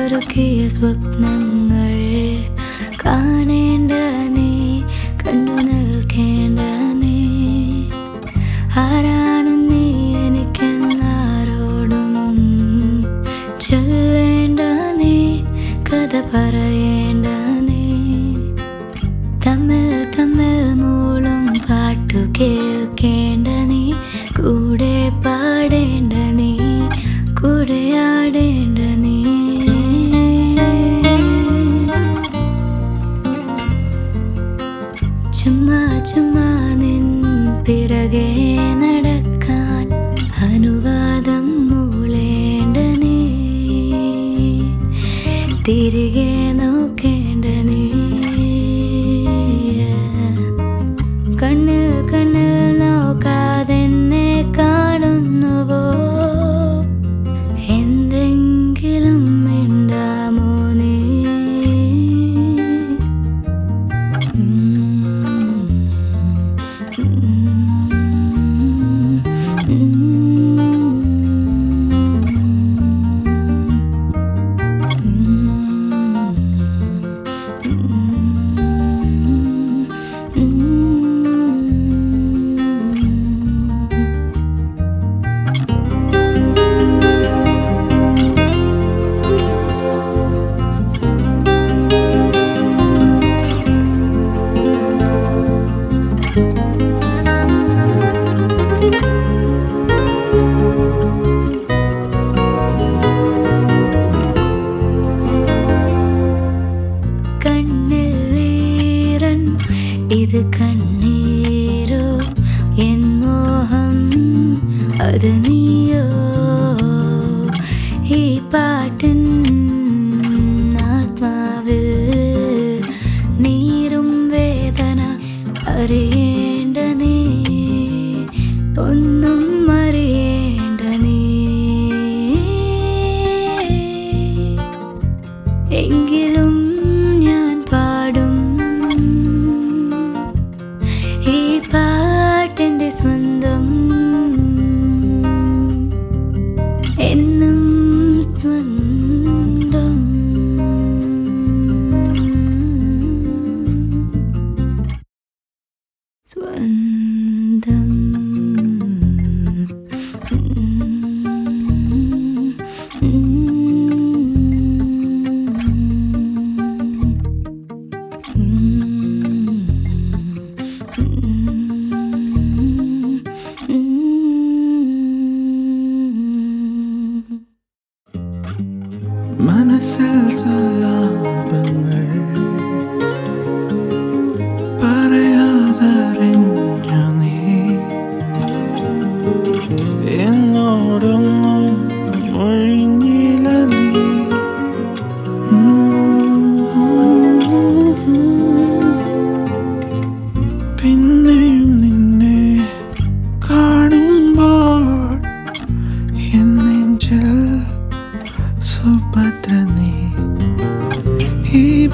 ഒരുക്കിയ സ്വപ്നങ്ങൾ കാണേണ്ട നീ കണ്ടു നിൽക്കേണ്ട നീ. ആരാണ് നീ എനിക്കെന്നാരോടും ചൊല്ലേണ്ട നീ കഥ പറയേണ്ട നീ. തമ്മിൽ തമ്മിൽ മൂളും പാട്ടു കേൾക്കേണ്ട തിരികെ നോക്കേണ്ട നീ. കണ്ണിൽ കണ്ണിൽ നോക്കാതെന്നെ 我的你。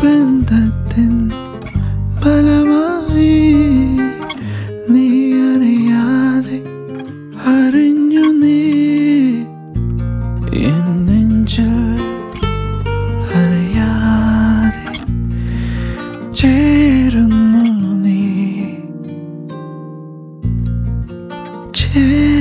ബന്ധത്തിൻ ഫലമായി നീ അറിയാതെ അറിഞ്ഞു നീ എന്നെഞ്ച അറിയാതെ ചേരുന്നു നീ. ചേരുന്നു